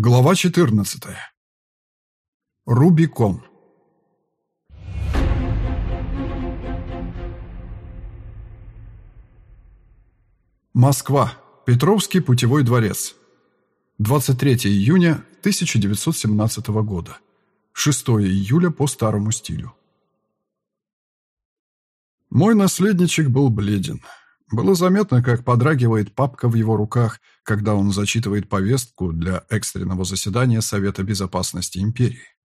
Глава 14. Рубикон. Москва. Петровский путевой дворец. 23 июня 1917 года. 6 июля по старому стилю. Мой наследничек был бледен. Было заметно, как подрагивает папка в его руках, когда он зачитывает повестку для экстренного заседания Совета Безопасности Империи.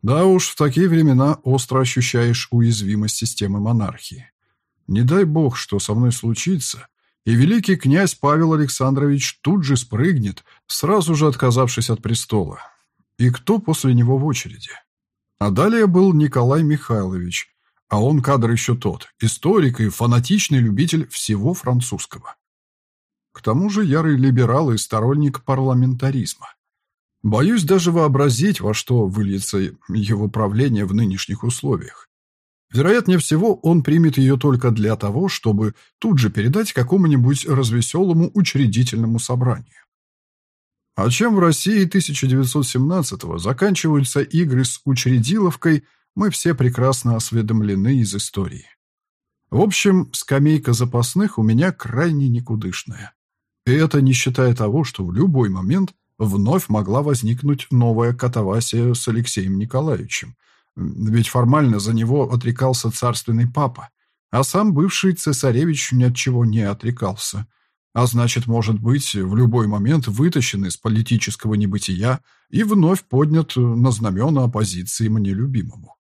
Да уж, в такие времена остро ощущаешь уязвимость системы монархии. Не дай бог, что со мной случится, и великий князь Павел Александрович тут же спрыгнет, сразу же отказавшись от престола. И кто после него в очереди? А далее был Николай Михайлович, а он кадр еще тот, историк и фанатичный любитель всего французского. К тому же ярый либерал и сторонник парламентаризма. Боюсь даже вообразить, во что выльется его правление в нынешних условиях. Вероятнее всего, он примет ее только для того, чтобы тут же передать какому-нибудь развеселому учредительному собранию. А чем в России 1917-го заканчиваются игры с учредиловкой – мы все прекрасно осведомлены из истории. В общем, скамейка запасных у меня крайне никудышная. И это не считая того, что в любой момент вновь могла возникнуть новая катавасия с Алексеем Николаевичем. Ведь формально за него отрекался царственный папа, а сам бывший цесаревич ни от чего не отрекался. А значит, может быть, в любой момент вытащен из политического небытия и вновь поднят на знамена оппозиции мне любимому.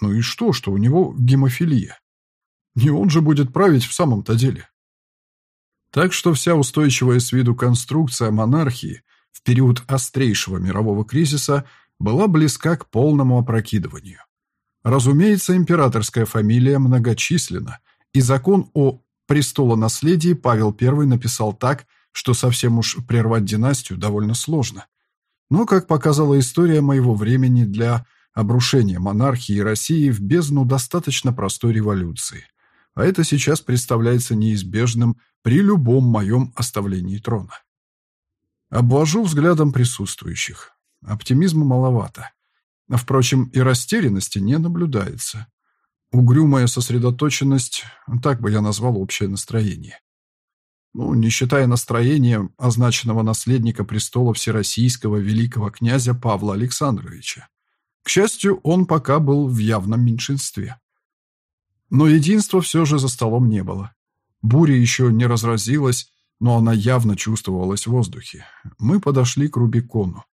Ну и что, что у него гемофилия? Не он же будет править в самом-то деле. Так что вся устойчивая с виду конструкция монархии в период острейшего мирового кризиса была близка к полному опрокидыванию. Разумеется, императорская фамилия многочисленна, и закон о престолонаследии Павел I написал так, что совсем уж прервать династию довольно сложно. Но, как показала история моего времени, для обрушение монархии России в бездну достаточно простой революции. А это сейчас представляется неизбежным при любом моем оставлении трона. Обвожу взглядом присутствующих. Оптимизма маловато. Впрочем, и растерянности не наблюдается. Угрюмая сосредоточенность, так бы я назвал общее настроение. Ну, не считая настроения означенного наследника престола всероссийского великого князя Павла Александровича. К счастью, он пока был в явном меньшинстве. Но единства все же за столом не было. Буря еще не разразилась, но она явно чувствовалась в воздухе. Мы подошли к Рубикону.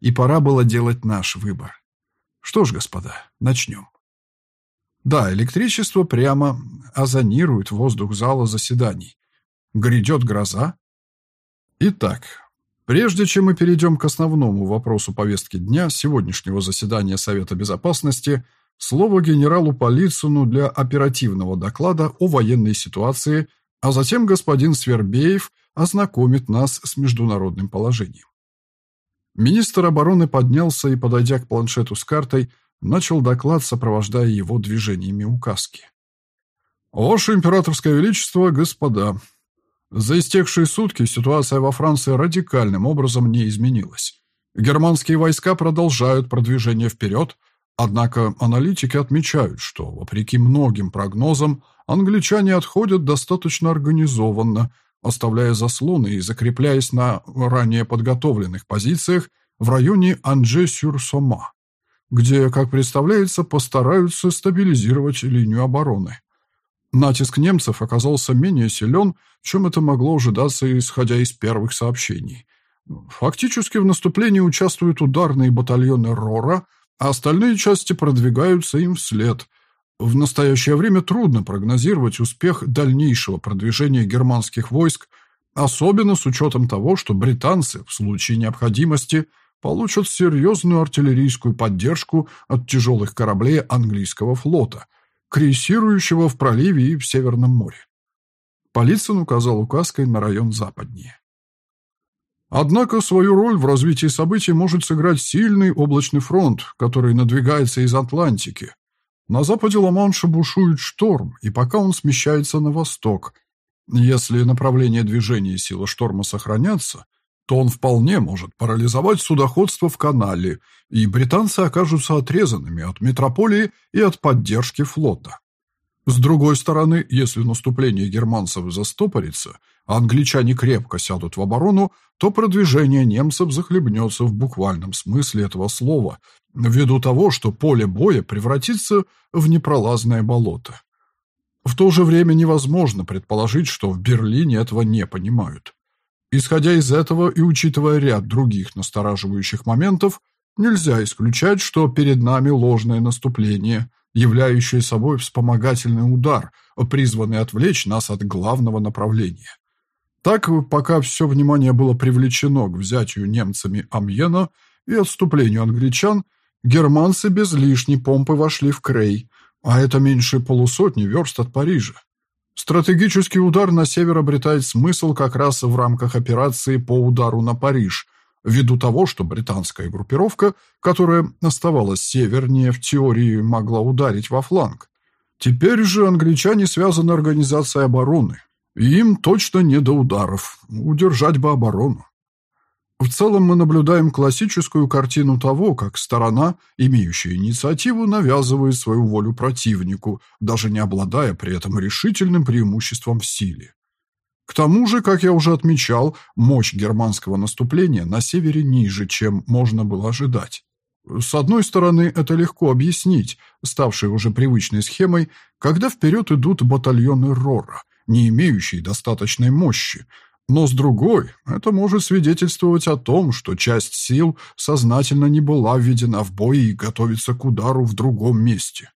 И пора было делать наш выбор. Что ж, господа, начнем. Да, электричество прямо озонирует воздух зала заседаний. Грядет гроза. Итак, Прежде чем мы перейдем к основному вопросу повестки дня сегодняшнего заседания Совета Безопасности, слово генералу Полицыну для оперативного доклада о военной ситуации, а затем господин Свербеев ознакомит нас с международным положением. Министр обороны поднялся и, подойдя к планшету с картой, начал доклад, сопровождая его движениями указки. «Ваше императорское величество, господа, за истекшие сутки ситуация во Франции радикальным образом не изменилась. Германские войска продолжают продвижение вперед, однако аналитики отмечают, что, вопреки многим прогнозам, англичане отходят достаточно организованно, оставляя заслоны и закрепляясь на ранее подготовленных позициях в районе Анже-сюр-Сома, где, как представляется, постараются стабилизировать линию обороны. Натиск немцев оказался менее силен, чем это могло ожидаться, исходя из первых сообщений. Фактически в наступлении участвуют ударные батальоны РОРа, а остальные части продвигаются им вслед. В настоящее время трудно прогнозировать успех дальнейшего продвижения германских войск, особенно с учетом того, что британцы в случае необходимости получат серьезную артиллерийскую поддержку от тяжелых кораблей английского флота – крейсирующего в проливе и в Северном море. Полицин указал указкой на район западнее. Однако свою роль в развитии событий может сыграть сильный облачный фронт, который надвигается из Атлантики. На западе Ла-Манша бушует шторм, и пока он смещается на восток. Если направление движения и сила шторма сохранятся, то он вполне может парализовать судоходство в канале, и британцы окажутся отрезанными от метрополии и от поддержки флота. С другой стороны, если наступление германцев застопорится, а англичане крепко сядут в оборону, то продвижение немцев захлебнется в буквальном смысле этого слова, ввиду того, что поле боя превратится в непролазное болото. В то же время невозможно предположить, что в Берлине этого не понимают. Исходя из этого и учитывая ряд других настораживающих моментов, нельзя исключать, что перед нами ложное наступление, являющее собой вспомогательный удар, призванный отвлечь нас от главного направления. Так, пока все внимание было привлечено к взятию немцами Амьена и отступлению англичан, германцы без лишней помпы вошли в Крей, а это меньше полусотни верст от Парижа. Стратегический удар на север обретает смысл как раз в рамках операции по удару на Париж, ввиду того, что британская группировка, которая оставалась севернее, в теории могла ударить во фланг. Теперь же англичане связаны организацией обороны, им точно не до ударов, удержать бы оборону. В целом мы наблюдаем классическую картину того, как сторона, имеющая инициативу, навязывает свою волю противнику, даже не обладая при этом решительным преимуществом в силе. К тому же, как я уже отмечал, мощь германского наступления на севере ниже, чем можно было ожидать. С одной стороны, это легко объяснить, ставшей уже привычной схемой, когда вперед идут батальоны РОРа, не имеющие достаточной мощи, но с другой, это может свидетельствовать о том, что часть сил сознательно не была введена в бой и готовится к удару в другом месте.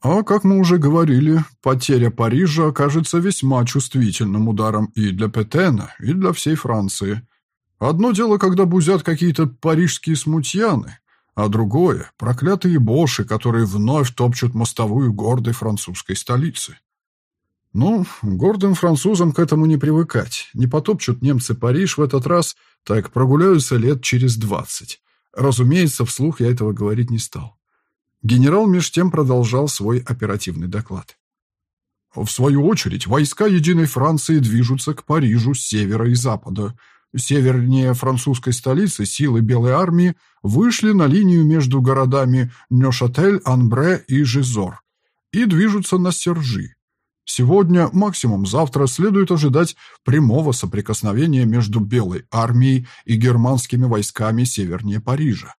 А, как мы уже говорили, потеря Парижа окажется весьма чувствительным ударом и для Петена, и для всей Франции. Одно дело, когда бузят какие-то парижские смутьяны, а другое – проклятые боши, которые вновь топчут мостовую гордой французской столицы. Ну, гордым французам к этому не привыкать. Не потопчут немцы Париж в этот раз, так прогуляются лет через двадцать. Разумеется, вслух я этого говорить не стал. Генерал меж тем продолжал свой оперативный доклад. В свою очередь, войска Единой Франции движутся к Парижу с севера и запада. Севернее французской столицы силы Белой армии вышли на линию между городами Нёшатель, Анбре и Жизор и движутся на Сержи. Сегодня, максимум завтра, следует ожидать прямого соприкосновения между Белой армией и германскими войсками севернее Парижа.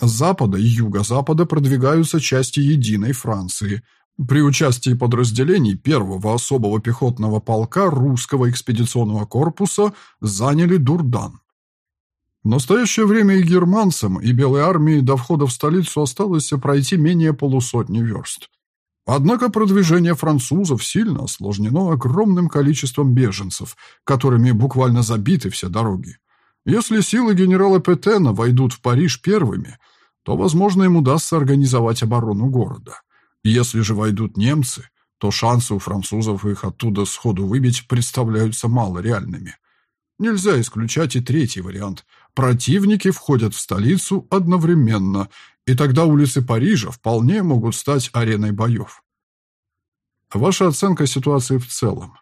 С запада и юго-запада продвигаются части единой Франции. При участии подразделений первого особого пехотного полка русского экспедиционного корпуса заняли Дурдан. В настоящее время и германцам, и Белой армии до входа в столицу осталось пройти менее полусотни верст. Однако продвижение французов сильно осложнено огромным количеством беженцев, которыми буквально забиты все дороги. Если силы генерала Петена войдут в Париж первыми, то, возможно, им удастся организовать оборону города. Если же войдут немцы, то шансы у французов их оттуда сходу выбить представляются малореальными. Нельзя исключать и третий вариант. Противники входят в столицу одновременно и тогда улицы Парижа вполне могут стать ареной боев. Ваша оценка ситуации в целом.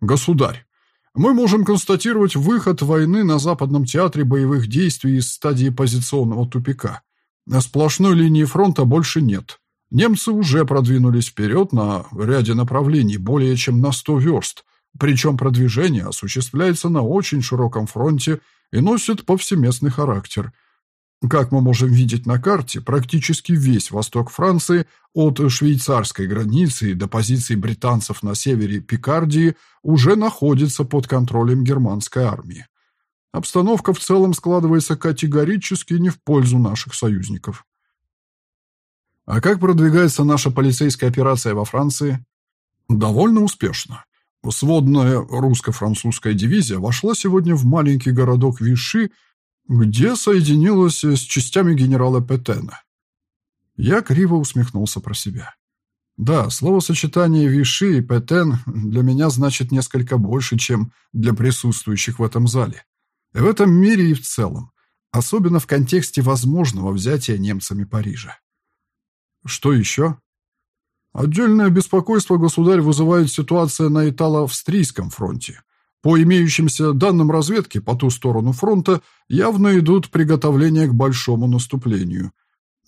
Государь, мы можем констатировать выход войны на Западном театре боевых действий из стадии позиционного тупика. На сплошной линии фронта больше нет. Немцы уже продвинулись вперед на ряде направлений более чем на 100 верст, причем продвижение осуществляется на очень широком фронте и носит повсеместный характер – как мы можем видеть на карте, практически весь восток Франции, от швейцарской границы до позиций британцев на севере Пикардии, уже находится под контролем германской армии. Обстановка в целом складывается категорически не в пользу наших союзников. А как продвигается наша полицейская операция во Франции? Довольно успешно. Сводная русско-французская дивизия вошла сегодня в маленький городок Виши где соединилась с частями генерала Петена. Я криво усмехнулся про себя. Да, словосочетание «Виши» и «Петен» для меня значит несколько больше, чем для присутствующих в этом зале. В этом мире и в целом, особенно в контексте возможного взятия немцами Парижа. Что еще? Отдельное беспокойство государь вызывает ситуация на Итало-Австрийском фронте. По имеющимся данным разведки по ту сторону фронта явно идут приготовления к большому наступлению.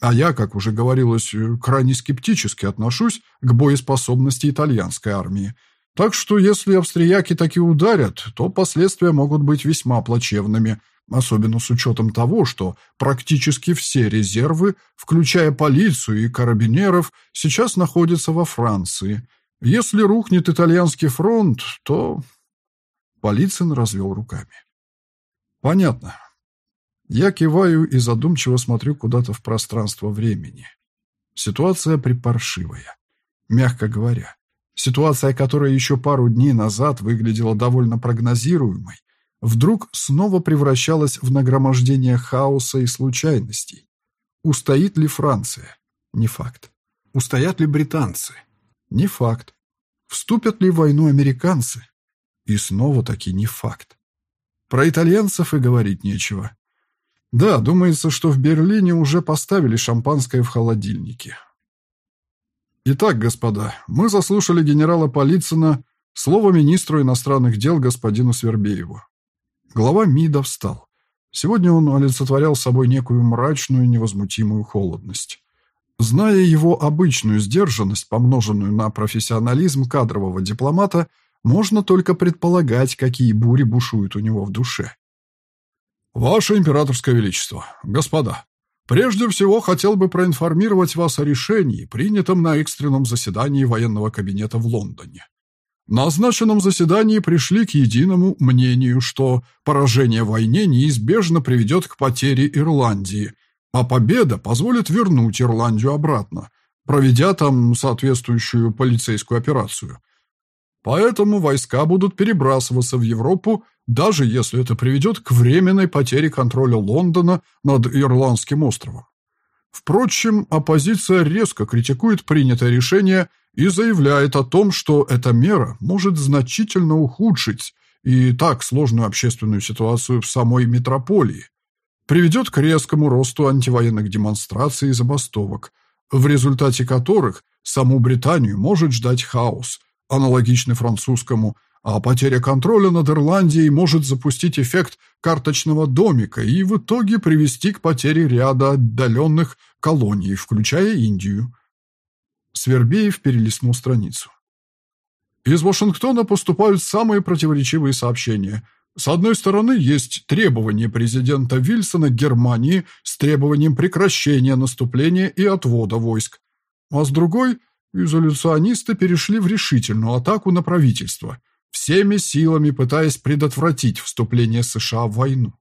А я, как уже говорилось, крайне скептически отношусь к боеспособности итальянской армии. Так что если австрияки таки ударят, то последствия могут быть весьма плачевными – особенно с учетом того, что практически все резервы, включая полицию и карабинеров, сейчас находятся во Франции. Если рухнет итальянский фронт, то... Полицин развел руками. Понятно. Я киваю и задумчиво смотрю куда-то в пространство времени. Ситуация припаршивая, мягко говоря. Ситуация, которая еще пару дней назад выглядела довольно прогнозируемой, вдруг снова превращалась в нагромождение хаоса и случайностей. Устоит ли Франция? Не факт. Устоят ли британцы? Не факт. Вступят ли в войну американцы? И снова-таки не факт. Про итальянцев и говорить нечего. Да, думается, что в Берлине уже поставили шампанское в холодильнике. Итак, господа, мы заслушали генерала Полицына, слово министру иностранных дел господину Свербееву. Глава МИДа встал. Сегодня он олицетворял собой некую мрачную невозмутимую холодность. Зная его обычную сдержанность, помноженную на профессионализм кадрового дипломата, можно только предполагать, какие бури бушуют у него в душе. «Ваше императорское величество, господа, прежде всего хотел бы проинформировать вас о решении, принятом на экстренном заседании военного кабинета в Лондоне. На означенном заседании пришли к единому мнению, что поражение в войне неизбежно приведет к потере Ирландии, а победа позволит вернуть Ирландию обратно, проведя там соответствующую полицейскую операцию. Поэтому войска будут перебрасываться в Европу, даже если это приведет к временной потере контроля Лондона над Ирландским островом. Впрочем, оппозиция резко критикует принятое решение – и заявляет о том, что эта мера может значительно ухудшить и так сложную общественную ситуацию в самой метрополии, приведет к резкому росту антивоенных демонстраций и забастовок, в результате которых саму Британию может ждать хаос, аналогичный французскому, а потеря контроля над Ирландией может запустить эффект карточного домика и в итоге привести к потере ряда отдаленных колоний, включая Индию. Свербеев перелистнул страницу. Из Вашингтона поступают самые противоречивые сообщения. С одной стороны, есть требования президента Вильсона Германии с требованием прекращения наступления и отвода войск. А с другой, изоляционисты перешли в решительную атаку на правительство, всеми силами пытаясь предотвратить вступление США в войну.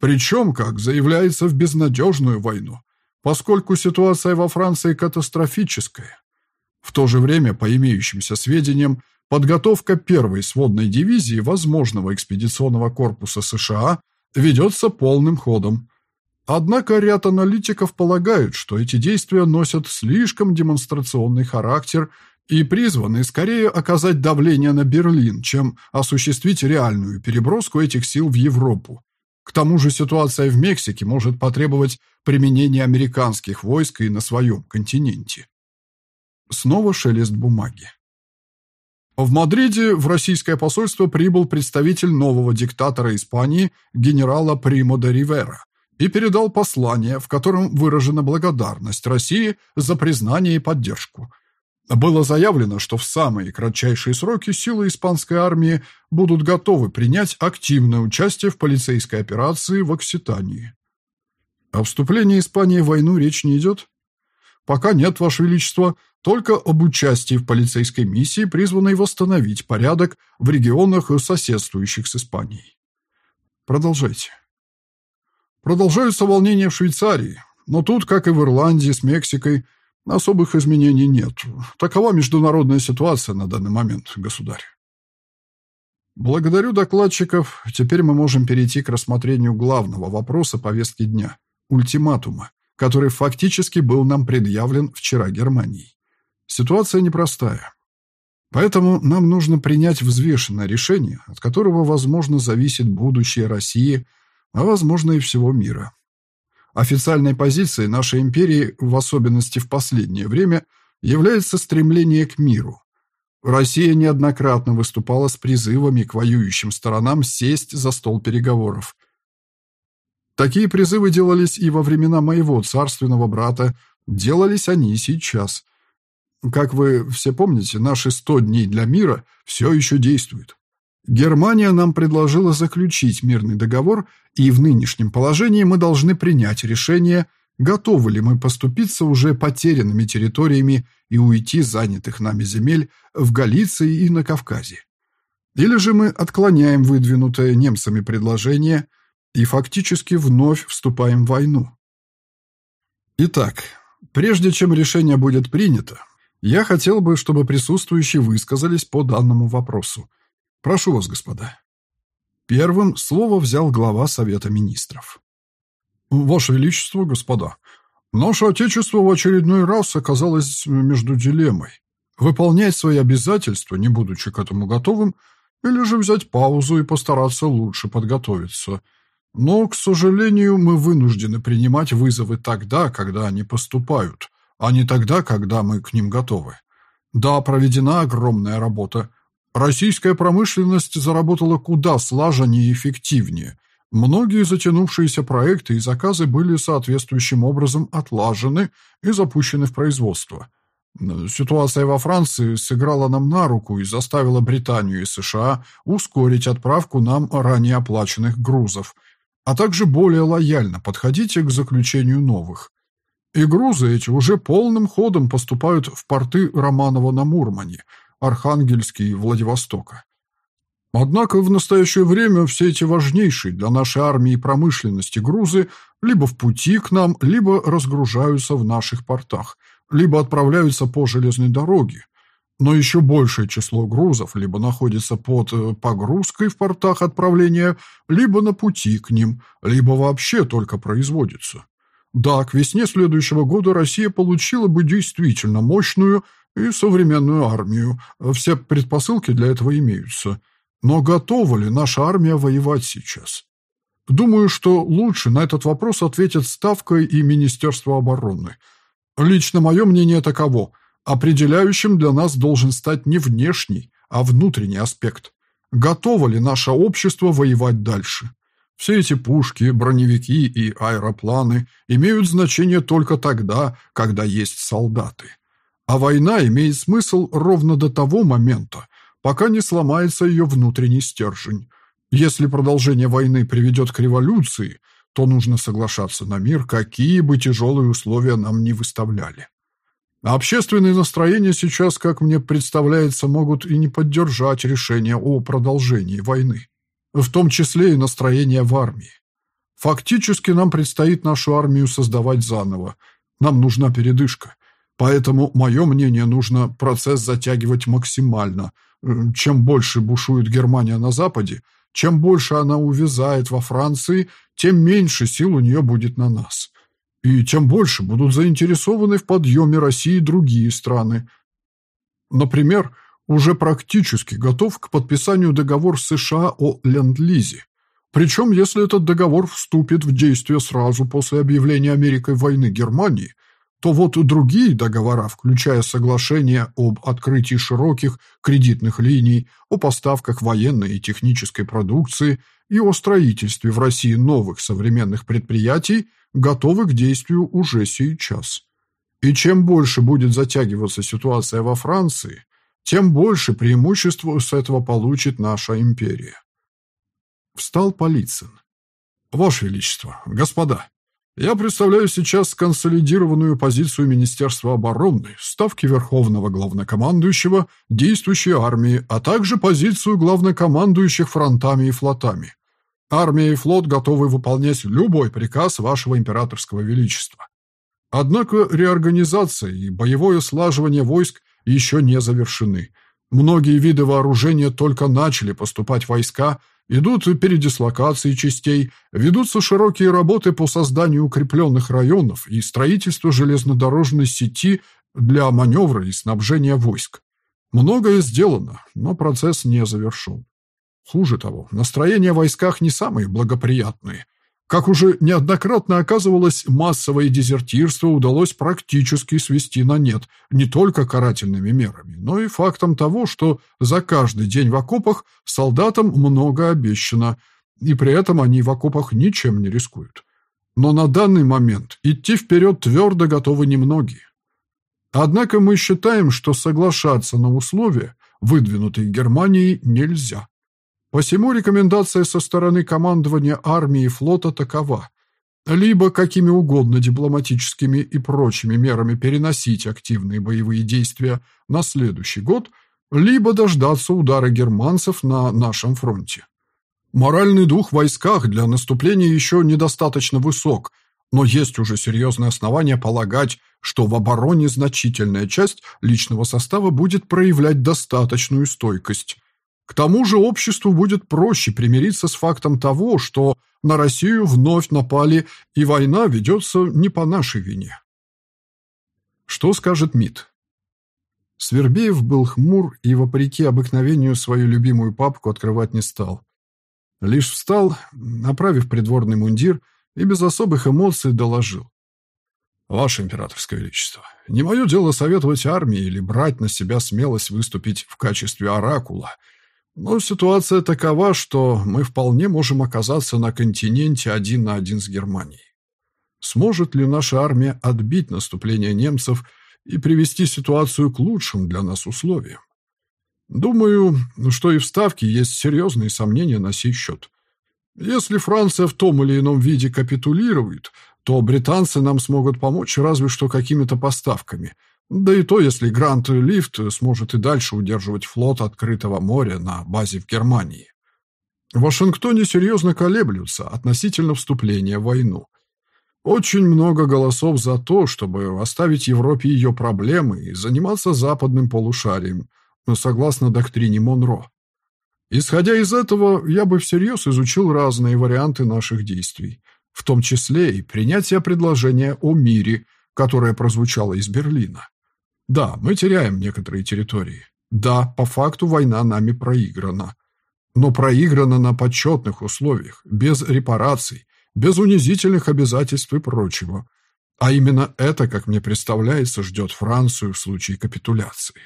Причем, как заявляется, в безнадежную войну, поскольку ситуация во Франции катастрофическая. В то же время, по имеющимся сведениям, подготовка первой сводной дивизии возможного экспедиционного корпуса США ведется полным ходом. Однако ряд аналитиков полагают, что эти действия носят слишком демонстрационный характер и призваны скорее оказать давление на Берлин, чем осуществить реальную переброску этих сил в Европу. К тому же ситуация в Мексике может потребовать применения американских войск и на своем континенте. Снова шелест бумаги. В Мадриде в российское посольство прибыл представитель нового диктатора Испании генерала Примо де Ривера и передал послание, в котором выражена благодарность России за признание и поддержку – было заявлено, что в самые кратчайшие сроки силы испанской армии будут готовы принять активное участие в полицейской операции в Окситании. О вступлении Испании в войну речь не идет? Пока нет, Ваше Величество, только об участии в полицейской миссии, призванной восстановить порядок в регионах, соседствующих с Испанией. Продолжайте. Продолжаются волнения в Швейцарии, но тут, как и в Ирландии с Мексикой, Особых изменений нет. Такова международная ситуация на данный момент, государь. Благодарю докладчиков. Теперь мы можем перейти к рассмотрению главного вопроса повестки дня – ультиматума, который фактически был нам предъявлен вчера Германией. Ситуация непростая. Поэтому нам нужно принять взвешенное решение, от которого, возможно, зависит будущее России, а, возможно, и всего мира. Официальной позицией нашей империи, в особенности в последнее время, является стремление к миру. Россия неоднократно выступала с призывами к воюющим сторонам сесть за стол переговоров. Такие призывы делались и во времена моего царственного брата, делались они и сейчас. Как вы все помните, наши 100 дней для мира все еще действуют. Германия нам предложила заключить мирный договор, и в нынешнем положении мы должны принять решение, готовы ли мы поступиться уже потерянными территориями и уйти занятых нами земель в Галиции и на Кавказе. Или же мы отклоняем выдвинутое немцами предложение и фактически вновь вступаем в войну. Итак, прежде чем решение будет принято, я хотел бы, чтобы присутствующие высказались по данному вопросу. Прошу вас, господа. Первым слово взял глава Совета Министров. «Ваше Величество, господа, наше Отечество в очередной раз оказалось между дилеммой. Выполнять свои обязательства, не будучи к этому готовым, или же взять паузу и постараться лучше подготовиться. Но, к сожалению, мы вынуждены принимать вызовы тогда, когда они поступают, а не тогда, когда мы к ним готовы. Да, проведена огромная работа. Российская промышленность заработала куда слаженнее и эффективнее – Многие затянувшиеся проекты и заказы были соответствующим образом отлажены и запущены в производство. Ситуация во Франции сыграла нам на руку и заставила Британию и США ускорить отправку нам ранее оплаченных грузов, а также более лояльно подходить к заключению новых. И грузы эти уже полным ходом поступают в порты Романова на Мурмане, Архангельске и Владивостока. Однако в настоящее время все эти важнейшие для нашей армии и промышленности грузы либо в пути к нам, либо разгружаются в наших портах, либо отправляются по железной дороге. Но еще большее число грузов либо находится под э, погрузкой в портах отправления, либо на пути к ним, либо вообще только производится. Да, к весне следующего года Россия получила бы действительно мощную и современную армию. Все предпосылки для этого имеются – но готова ли наша армия воевать сейчас? Думаю, что лучше на этот вопрос ответят Ставка и Министерство обороны. Лично мое мнение таково. Определяющим для нас должен стать не внешний, а внутренний аспект. Готово ли наше общество воевать дальше? Все эти пушки, броневики и аэропланы имеют значение только тогда, когда есть солдаты. А война имеет смысл ровно до того момента, пока не сломается ее внутренний стержень. Если продолжение войны приведет к революции, то нужно соглашаться на мир, какие бы тяжелые условия нам ни выставляли. А общественные настроения сейчас, как мне представляется, могут и не поддержать решение о продолжении войны, в том числе и настроения в армии. Фактически нам предстоит нашу армию создавать заново. Нам нужна передышка. Поэтому, мое мнение, нужно процесс затягивать максимально – чем больше бушует Германия на Западе, чем больше она увязает во Франции, тем меньше сил у нее будет на нас. И тем больше будут заинтересованы в подъеме России другие страны. Например, уже практически готов к подписанию договор США о Ленд-Лизе. Причем, если этот договор вступит в действие сразу после объявления Америкой войны Германии – то вот другие договора, включая соглашение об открытии широких кредитных линий, о поставках военной и технической продукции и о строительстве в России новых современных предприятий, готовы к действию уже сейчас. И чем больше будет затягиваться ситуация во Франции, тем больше преимуществ с этого получит наша империя. Встал Полицын. «Ваше Величество, господа, я представляю сейчас консолидированную позицию Министерства обороны, ставки Верховного Главнокомандующего, действующей армии, а также позицию главнокомандующих фронтами и флотами. Армия и флот готовы выполнять любой приказ Вашего Императорского Величества. Однако реорганизация и боевое слаживание войск еще не завершены. Многие виды вооружения только начали поступать войска – Идут передислокации частей, ведутся широкие работы по созданию укрепленных районов и строительству железнодорожной сети для маневра и снабжения войск. Многое сделано, но процесс не завершен. Хуже того, настроения в войсках не самые благоприятные. Как уже неоднократно оказывалось, массовое дезертирство удалось практически свести на нет не только карательными мерами, но и фактом того, что за каждый день в окопах солдатам много обещано, и при этом они в окопах ничем не рискуют. Но на данный момент идти вперед твердо готовы немногие. Однако мы считаем, что соглашаться на условия, выдвинутые Германией, нельзя. Посему рекомендация со стороны командования армии и флота такова. Либо какими угодно дипломатическими и прочими мерами переносить активные боевые действия на следующий год, либо дождаться удара германцев на нашем фронте. Моральный дух в войсках для наступления еще недостаточно высок, но есть уже серьезные основания полагать, что в обороне значительная часть личного состава будет проявлять достаточную стойкость. К тому же обществу будет проще примириться с фактом того, что на Россию вновь напали, и война ведется не по нашей вине. Что скажет МИД? Свербеев был хмур и, вопреки обыкновению, свою любимую папку открывать не стал. Лишь встал, направив придворный мундир, и без особых эмоций доложил. «Ваше императорское величество, не мое дело советовать армии или брать на себя смелость выступить в качестве оракула – но ситуация такова, что мы вполне можем оказаться на континенте один на один с Германией. Сможет ли наша армия отбить наступление немцев и привести ситуацию к лучшим для нас условиям? Думаю, что и в Ставке есть серьезные сомнения на сей счет. Если Франция в том или ином виде капитулирует, то британцы нам смогут помочь разве что какими-то поставками – да и то, если Грант Лифт сможет и дальше удерживать флот открытого моря на базе в Германии. В Вашингтоне серьезно колеблются относительно вступления в войну. Очень много голосов за то, чтобы оставить Европе ее проблемы и заниматься западным полушарием, согласно доктрине Монро. Исходя из этого, я бы всерьез изучил разные варианты наших действий, в том числе и принятие предложения о мире, которое прозвучало из Берлина. Да, мы теряем некоторые территории. Да, по факту война нами проиграна. Но проиграна на почетных условиях, без репараций, без унизительных обязательств и прочего. А именно это, как мне представляется, ждет Францию в случае капитуляции.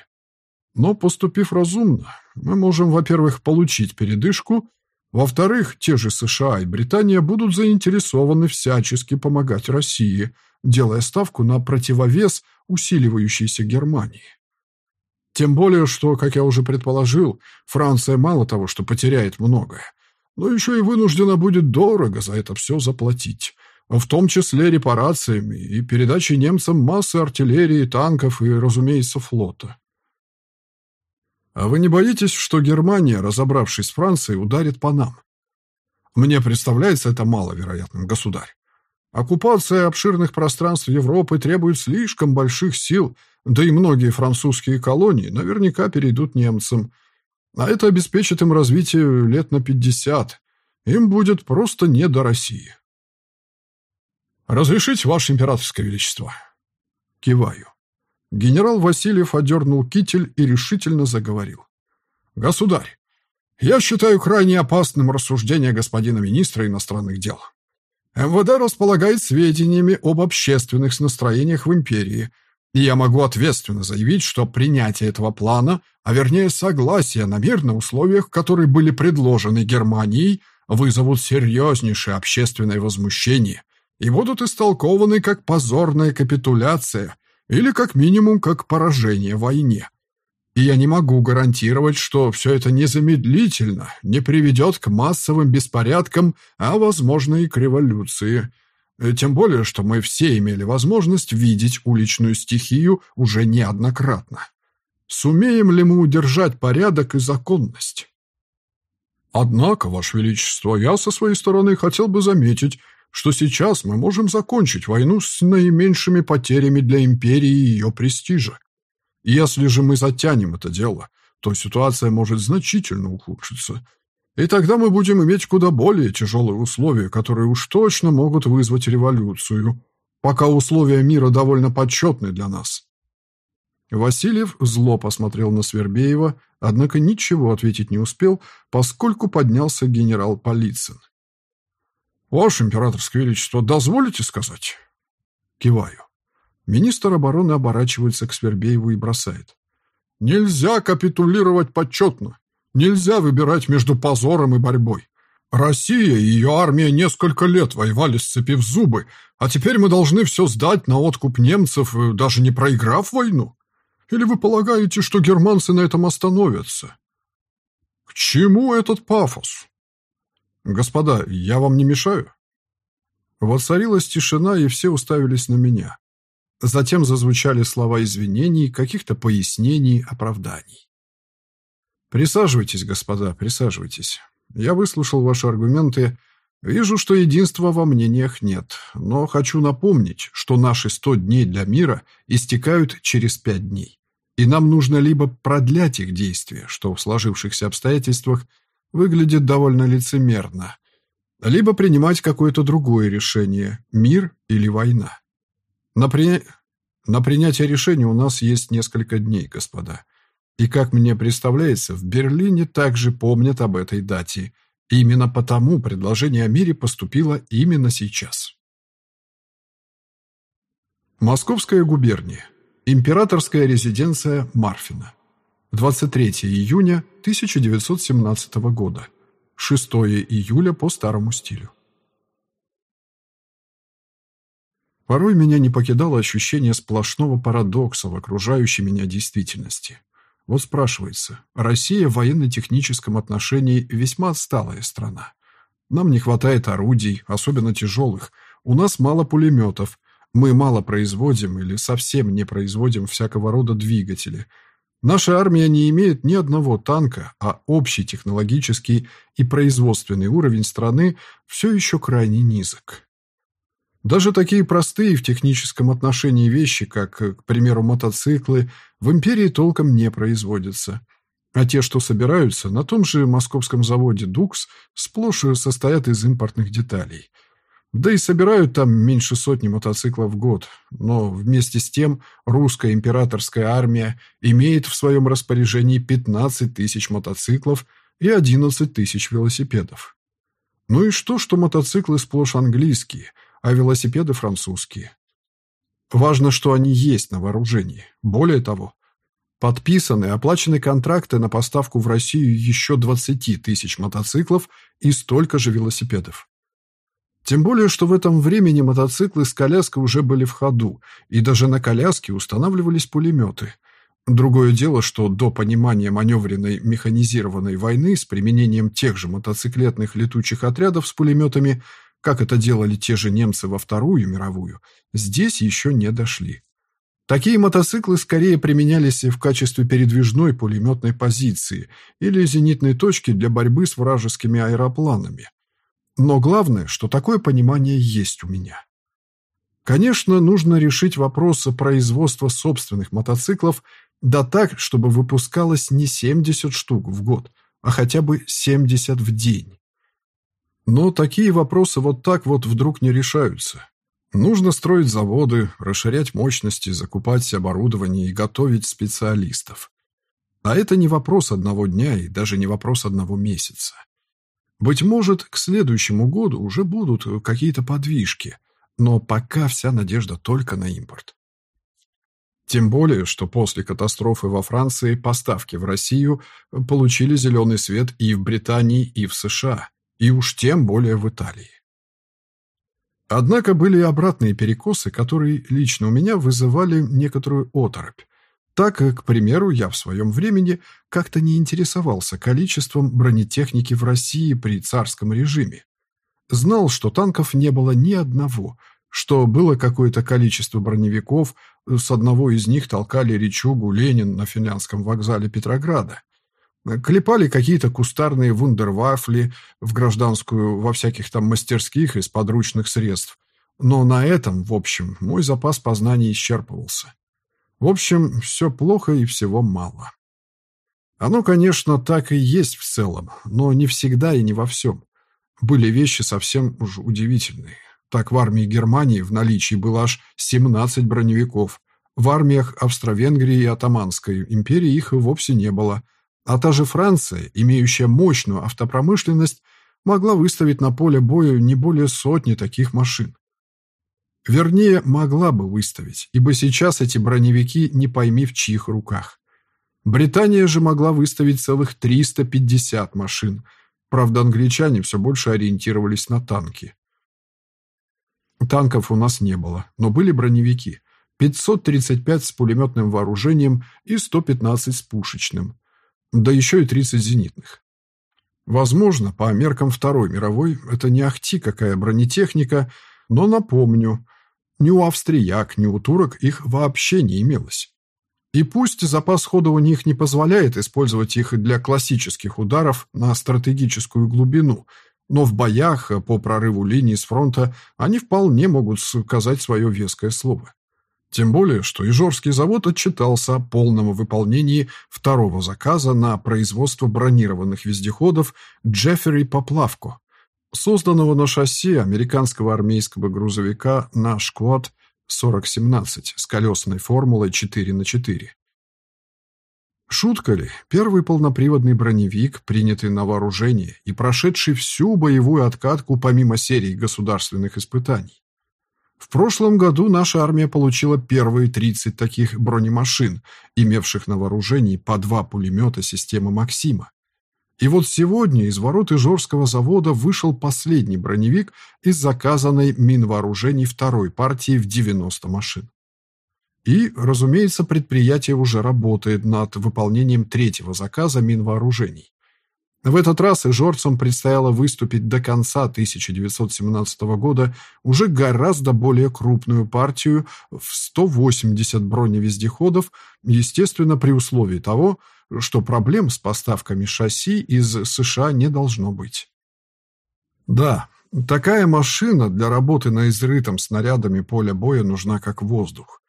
Но, поступив разумно, мы можем, во-первых, получить передышку, во-вторых, те же США и Британия будут заинтересованы всячески помогать России – делая ставку на противовес усиливающейся Германии. Тем более, что, как я уже предположил, Франция мало того, что потеряет многое, но еще и вынуждена будет дорого за это все заплатить, в том числе репарациями и передачей немцам массы артиллерии, танков и, разумеется, флота. А вы не боитесь, что Германия, разобравшись с Францией, ударит по нам? Мне представляется это маловероятным, государь. Оккупация обширных пространств Европы требует слишком больших сил, да и многие французские колонии наверняка перейдут немцам. А это обеспечит им развитие лет на 50. Им будет просто не до России. «Разрешите, Ваше Императорское Величество?» Киваю. Генерал Васильев одернул китель и решительно заговорил. «Государь, я считаю крайне опасным рассуждение господина министра иностранных дел. МВД располагает сведениями об общественных настроениях в империи, и я могу ответственно заявить, что принятие этого плана, а вернее согласие на мир на условиях, которые были предложены Германией, вызовут серьезнейшее общественное возмущение и будут истолкованы как позорная капитуляция или как минимум как поражение в войне. И я не могу гарантировать, что все это незамедлительно не приведет к массовым беспорядкам, а, возможно, и к революции. Э, тем более, что мы все имели возможность видеть уличную стихию уже неоднократно. Сумеем ли мы удержать порядок и законность? Однако, Ваше Величество, я со своей стороны хотел бы заметить, что сейчас мы можем закончить войну с наименьшими потерями для империи и ее престижа. Если же мы затянем это дело, то ситуация может значительно ухудшиться. И тогда мы будем иметь куда более тяжелые условия, которые уж точно могут вызвать революцию, пока условия мира довольно почетны для нас. Васильев зло посмотрел на Свербеева, однако ничего ответить не успел, поскольку поднялся генерал Полицын. «Ваше императорское величество, дозволите сказать?» Киваю. Министр обороны оборачивается к Свербееву и бросает. «Нельзя капитулировать почетно. Нельзя выбирать между позором и борьбой. Россия и ее армия несколько лет воевали, сцепив зубы, а теперь мы должны все сдать на откуп немцев, э, даже не проиграв войну? Или вы полагаете, что германцы на этом остановятся? К чему этот пафос? Господа, я вам не мешаю? Воцарилась тишина, и все уставились на меня. Затем зазвучали слова извинений, каких-то пояснений, оправданий. «Присаживайтесь, господа, присаживайтесь. Я выслушал ваши аргументы. Вижу, что единства во мнениях нет, но хочу напомнить, что наши сто дней для мира истекают через пять дней. И нам нужно либо продлять их действие, что в сложившихся обстоятельствах выглядит довольно лицемерно, либо принимать какое-то другое решение – мир или война. На, при... На принятие решения у нас есть несколько дней, господа. И, как мне представляется, в Берлине также помнят об этой дате. Именно потому предложение о мире поступило именно сейчас. Московская губерния. Императорская резиденция Марфина. 23 июня 1917 года. 6 июля по старому стилю. Порой меня не покидало ощущение сплошного парадокса в окружающей меня действительности. Вот спрашивается, Россия в военно-техническом отношении весьма отсталая страна. Нам не хватает орудий, особенно тяжелых. У нас мало пулеметов. Мы мало производим или совсем не производим всякого рода двигатели. Наша армия не имеет ни одного танка, а общий технологический и производственный уровень страны все еще крайне низок. Даже такие простые в техническом отношении вещи, как, к примеру, мотоциклы, в империи толком не производятся. А те, что собираются, на том же московском заводе «Дукс» сплошь состоят из импортных деталей. Да и собирают там меньше сотни мотоциклов в год. Но вместе с тем русская императорская армия имеет в своем распоряжении 15 тысяч мотоциклов и 11 тысяч велосипедов. Ну и что, что мотоциклы сплошь английские – а велосипеды французские. Важно, что они есть на вооружении. Более того, подписаны и оплачены контракты на поставку в Россию еще 20 тысяч мотоциклов и столько же велосипедов. Тем более, что в этом времени мотоциклы с коляской уже были в ходу, и даже на коляске устанавливались пулеметы. Другое дело, что до понимания маневренной механизированной войны с применением тех же мотоциклетных летучих отрядов с пулеметами как это делали те же немцы во Вторую мировую, здесь еще не дошли. Такие мотоциклы скорее применялись в качестве передвижной пулеметной позиции или зенитной точки для борьбы с вражескими аэропланами. Но главное, что такое понимание есть у меня. Конечно, нужно решить вопрос производства собственных мотоциклов, да так, чтобы выпускалось не 70 штук в год, а хотя бы 70 в день. Но такие вопросы вот так вот вдруг не решаются. Нужно строить заводы, расширять мощности, закупать оборудование и готовить специалистов. А это не вопрос одного дня и даже не вопрос одного месяца. Быть может, к следующему году уже будут какие-то подвижки, но пока вся надежда только на импорт. Тем более, что после катастрофы во Франции поставки в Россию получили зеленый свет и в Британии, и в США – и уж тем более в Италии. Однако были и обратные перекосы, которые лично у меня вызывали некоторую оторопь. Так, к примеру, я в своем времени как-то не интересовался количеством бронетехники в России при царском режиме. Знал, что танков не было ни одного, что было какое-то количество броневиков, с одного из них толкали речугу Ленин на финляндском вокзале Петрограда. Клепали какие-то кустарные вундервафли в гражданскую во всяких там мастерских из подручных средств. Но на этом, в общем, мой запас познаний исчерпывался. В общем, все плохо и всего мало. Оно, конечно, так и есть в целом, но не всегда и не во всем. Были вещи совсем уж удивительные. Так в армии Германии в наличии было аж 17 броневиков. В армиях Австро-Венгрии и Отоманской империи их и вовсе не было – а та же Франция, имеющая мощную автопромышленность, могла выставить на поле боя не более сотни таких машин. Вернее, могла бы выставить, ибо сейчас эти броневики не пойми в чьих руках. Британия же могла выставить целых 350 машин. Правда, англичане все больше ориентировались на танки. Танков у нас не было, но были броневики. 535 с пулеметным вооружением и 115 с пушечным. Да еще и 30 зенитных. Возможно, по меркам Второй мировой, это не ахти какая бронетехника, но напомню, ни у австрияк, ни у турок их вообще не имелось. И пусть запас хода у них не позволяет использовать их для классических ударов на стратегическую глубину, но в боях по прорыву линии с фронта они вполне могут сказать свое веское слово. Тем более, что Ижорский завод отчитался о полном выполнении второго заказа на производство бронированных вездеходов «Джеффери Поплавко», созданного на шасси американского армейского грузовика на «Шквад 4017» с колесной формулой 4 на 4. Шутка ли, первый полноприводный броневик, принятый на вооружение и прошедший всю боевую откатку помимо серии государственных испытаний. В прошлом году наша армия получила первые 30 таких бронемашин, имевших на вооружении по два пулемета системы «Максима». И вот сегодня из ворот Ижорского завода вышел последний броневик из заказанной Минвооружений второй партии в 90 машин. И, разумеется, предприятие уже работает над выполнением третьего заказа Минвооружений. В этот раз ижорцам предстояло выступить до конца 1917 года уже гораздо более крупную партию в 180 броневездеходов, естественно, при условии того, что проблем с поставками шасси из США не должно быть. Да, такая машина для работы на изрытом снарядами поля боя нужна как воздух.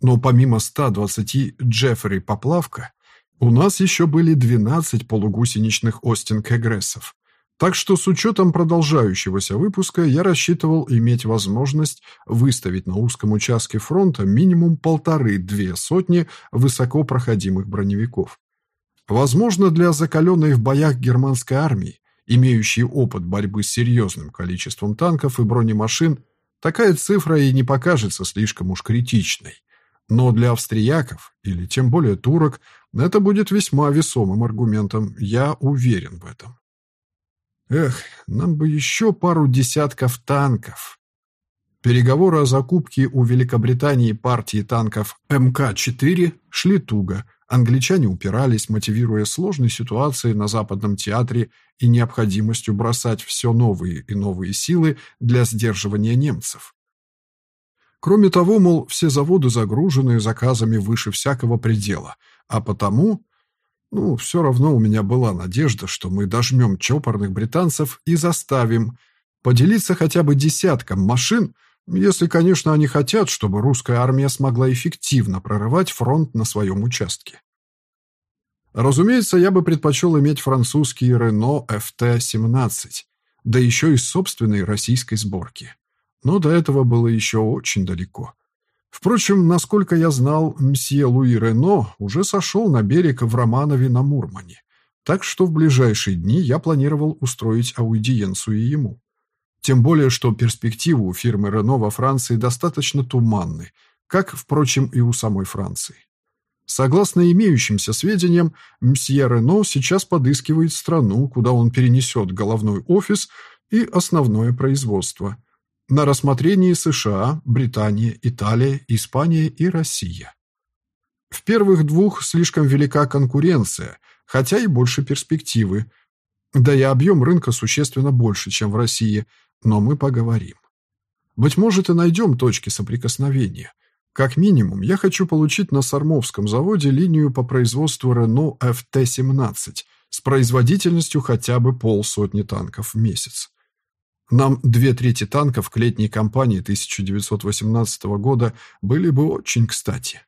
Но помимо 120 Джеффри поплавка, у нас еще были 12 полугусеничных Остин-Кэгрессов. Так что с учетом продолжающегося выпуска я рассчитывал иметь возможность выставить на узком участке фронта минимум полторы-две сотни высокопроходимых броневиков. Возможно, для закаленной в боях германской армии, имеющей опыт борьбы с серьезным количеством танков и бронемашин, такая цифра и не покажется слишком уж критичной. Но для австрияков, или тем более турок, это будет весьма весомым аргументом, я уверен в этом. Эх, нам бы еще пару десятков танков. Переговоры о закупке у Великобритании партии танков МК-4 шли туго. Англичане упирались, мотивируя сложной ситуацией на Западном театре и необходимостью бросать все новые и новые силы для сдерживания немцев. Кроме того, мол, все заводы загружены заказами выше всякого предела, а потому... Ну, все равно у меня была надежда, что мы дожмем чопорных британцев и заставим поделиться хотя бы десятком машин, если, конечно, они хотят, чтобы русская армия смогла эффективно прорывать фронт на своем участке. Разумеется, я бы предпочел иметь французский Renault FT-17, да еще и собственной российской сборки но до этого было еще очень далеко. Впрочем, насколько я знал, мсье Луи Рено уже сошел на берег в Романове на Мурмане, так что в ближайшие дни я планировал устроить аудиенцию ему. Тем более, что перспективы у фирмы Рено во Франции достаточно туманны, как, впрочем, и у самой Франции. Согласно имеющимся сведениям, мсье Рено сейчас подыскивает страну, куда он перенесет головной офис и основное производство – на рассмотрении США, Британия, Италия, Испания и Россия. В первых двух слишком велика конкуренция, хотя и больше перспективы. Да и объем рынка существенно больше, чем в России, но мы поговорим. Быть может, и найдем точки соприкосновения. Как минимум, я хочу получить на Сормовском заводе линию по производству Renault FT-17 с производительностью хотя бы полсотни танков в месяц. Нам две трети танков к летней кампании 1918 года были бы очень кстати.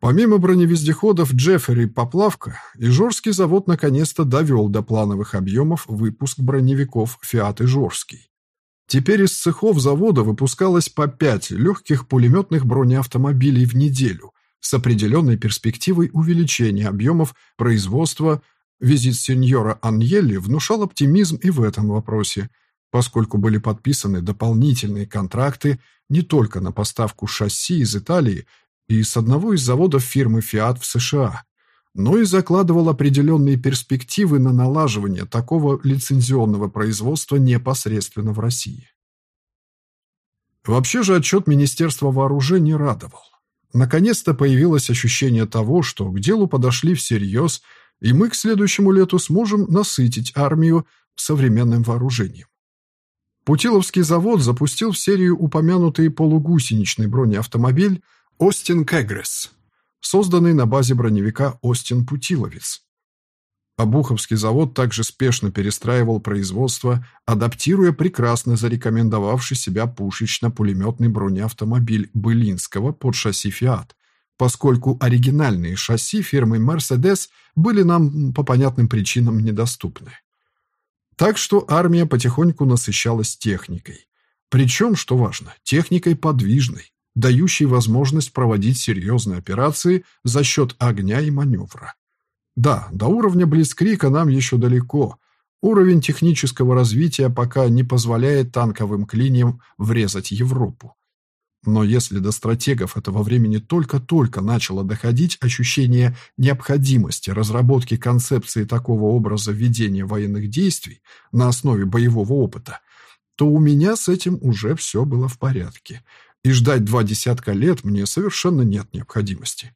Помимо броневездеходов Джеффери Поплавка, Ижорский завод наконец-то довел до плановых объемов выпуск броневиков «Фиат Ижорский». Теперь из цехов завода выпускалось по пять легких пулеметных бронеавтомобилей в неделю с определенной перспективой увеличения объемов производства Визит сеньора Аньелли внушал оптимизм и в этом вопросе, поскольку были подписаны дополнительные контракты не только на поставку шасси из Италии и с одного из заводов фирмы Fiat в США, но и закладывал определенные перспективы на налаживание такого лицензионного производства непосредственно в России. Вообще же отчет Министерства вооружений радовал. Наконец-то появилось ощущение того, что к делу подошли всерьез, и мы к следующему лету сможем насытить армию современным вооружением. Путиловский завод запустил в серию упомянутый полугусеничный бронеавтомобиль «Остин Кэгрес», созданный на базе броневика «Остин Путиловец». Обуховский завод также спешно перестраивал производство, адаптируя прекрасно зарекомендовавший себя пушечно-пулеметный бронеавтомобиль Былинского под шасси «Фиат», поскольку оригинальные шасси фирмы «Мерседес» были нам по понятным причинам недоступны. Так что армия потихоньку насыщалась техникой. Причем, что важно, техникой подвижной, дающей возможность проводить серьезные операции за счет огня и маневра. Да, до уровня Блицкрика нам еще далеко. Уровень технического развития пока не позволяет танковым клиньям врезать Европу. Но если до стратегов этого времени только-только начало доходить ощущение необходимости разработки концепции такого образа ведения военных действий на основе боевого опыта, то у меня с этим уже все было в порядке, и ждать два десятка лет мне совершенно нет необходимости.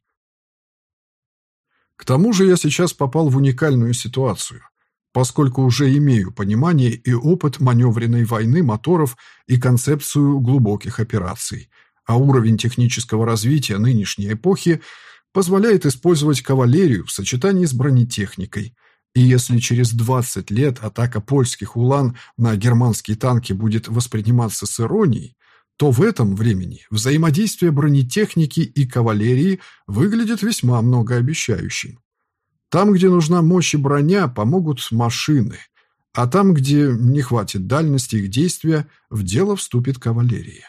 К тому же я сейчас попал в уникальную ситуацию, поскольку уже имею понимание и опыт маневренной войны моторов и концепцию глубоких операций, а уровень технического развития нынешней эпохи позволяет использовать кавалерию в сочетании с бронетехникой. И если через 20 лет атака польских улан на германские танки будет восприниматься с иронией, то в этом времени взаимодействие бронетехники и кавалерии выглядит весьма многообещающим. Там, где нужна мощь и броня, помогут машины, а там, где не хватит дальности их действия, в дело вступит кавалерия.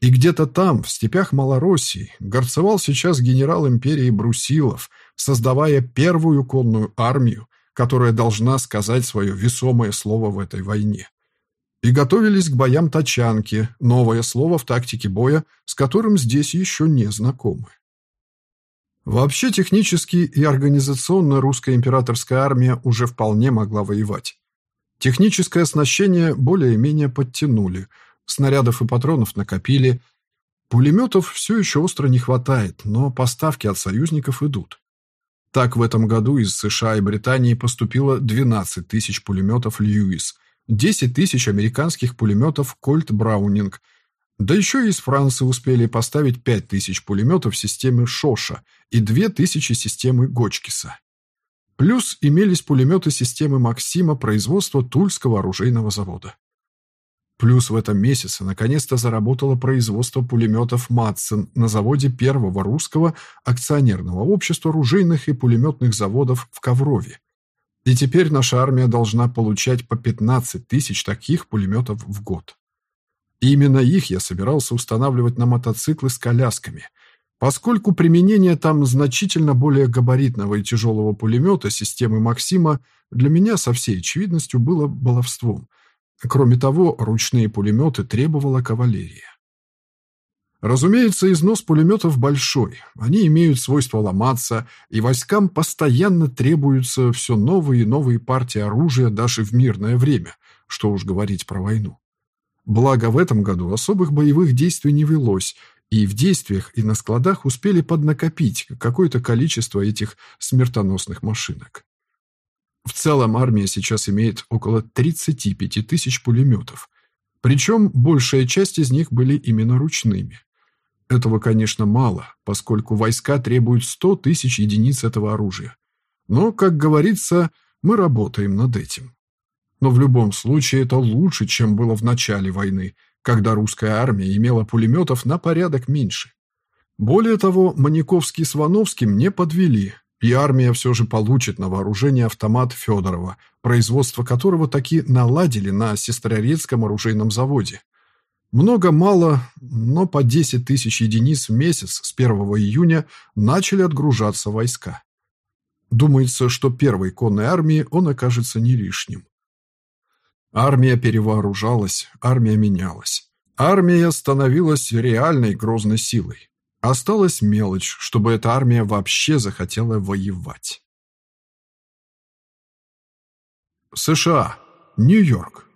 И где-то там, в степях Малороссии, горцевал сейчас генерал империи Брусилов, создавая первую конную армию, которая должна сказать свое весомое слово в этой войне и готовились к боям тачанки, новое слово в тактике боя, с которым здесь еще не знакомы. Вообще технически и организационно русская императорская армия уже вполне могла воевать. Техническое оснащение более-менее подтянули, снарядов и патронов накопили, пулеметов все еще остро не хватает, но поставки от союзников идут. Так в этом году из США и Британии поступило 12 тысяч пулеметов «Льюис», 10 тысяч американских пулеметов «Кольт Браунинг», да еще и из Франции успели поставить 5 тысяч пулеметов системы «Шоша» и 2 тысячи системы «Гочкиса». Плюс имелись пулеметы системы «Максима» производства Тульского оружейного завода. Плюс в этом месяце наконец-то заработало производство пулеметов «Матсен» на заводе первого русского акционерного общества оружейных и пулеметных заводов в Коврове. И теперь наша армия должна получать по 15 тысяч таких пулеметов в год. Именно их я собирался устанавливать на мотоциклы с колясками, поскольку применение там значительно более габаритного и тяжелого пулемета системы «Максима» для меня со всей очевидностью было баловством. Кроме того, ручные пулеметы требовала кавалерия. Разумеется, износ пулеметов большой. Они имеют свойство ломаться, и войскам постоянно требуются все новые и новые партии оружия даже в мирное время, что уж говорить про войну. Благо, в этом году особых боевых действий не велось, и в действиях и на складах успели поднакопить какое-то количество этих смертоносных машинок. В целом армия сейчас имеет около 35 тысяч пулеметов, причем большая часть из них были именно ручными. Этого, конечно, мало, поскольку войска требуют 100 тысяч единиц этого оружия. Но, как говорится, мы работаем над этим. Но в любом случае это лучше, чем было в начале войны, когда русская армия имела пулеметов на порядок меньше. Более того, Маниковский с Вановским не подвели, и армия все же получит на вооружение автомат Федорова, производство которого таки наладили на Сестрорецком оружейном заводе. Много-мало, но по 10 тысяч единиц в месяц с 1 июня начали отгружаться войска. Думается, что первой конной армии он окажется не лишним. Армия перевооружалась, армия менялась. Армия становилась реальной грозной силой. Осталась мелочь, чтобы эта армия вообще захотела воевать. США. Нью-Йорк.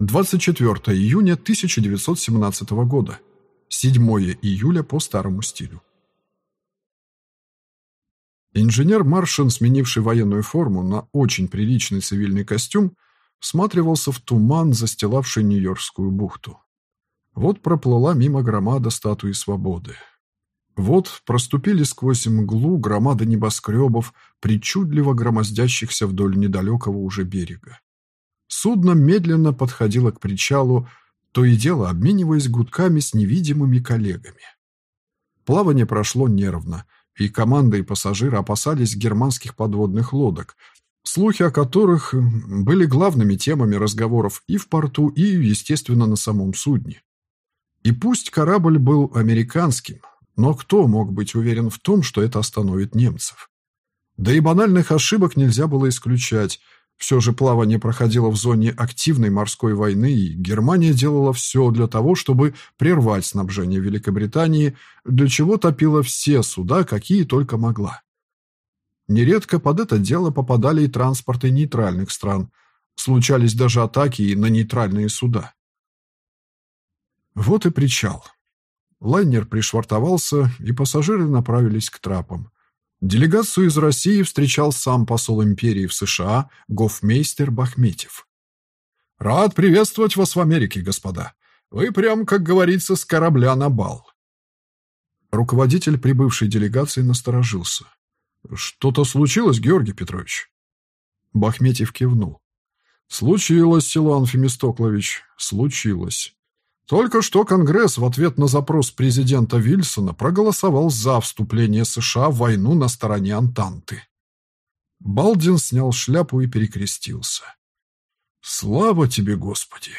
24 июня 1917 года. 7 июля по старому стилю. Инженер Маршин, сменивший военную форму на очень приличный цивильный костюм, всматривался в туман, застилавший Нью-Йоркскую бухту. Вот проплыла мимо громада статуи свободы. Вот проступили сквозь мглу громады небоскребов, причудливо громоздящихся вдоль недалекого уже берега. Судно медленно подходило к причалу, то и дело обмениваясь гудками с невидимыми коллегами. Плавание прошло нервно, и команда и пассажиры опасались германских подводных лодок, слухи о которых были главными темами разговоров и в порту, и, естественно, на самом судне. И пусть корабль был американским, но кто мог быть уверен в том, что это остановит немцев? Да и банальных ошибок нельзя было исключать. Все же плавание проходило в зоне активной морской войны, и Германия делала все для того, чтобы прервать снабжение Великобритании, для чего топила все суда, какие только могла. Нередко под это дело попадали и транспорты нейтральных стран. Случались даже атаки и на нейтральные суда. Вот и причал. Лайнер пришвартовался, и пассажиры направились к трапам. Делегацию из России встречал сам посол империи в США гофмейстер Бахметьев. «Рад приветствовать вас в Америке, господа. Вы прям, как говорится, с корабля на бал». Руководитель прибывшей делегации насторожился. «Что-то случилось, Георгий Петрович?» Бахметьев кивнул. «Случилось, Силуан Фемистоклович, случилось. Только что Конгресс в ответ на запрос президента Вильсона проголосовал за вступление США в войну на стороне Антанты. Балдин снял шляпу и перекрестился. «Слава тебе, Господи!»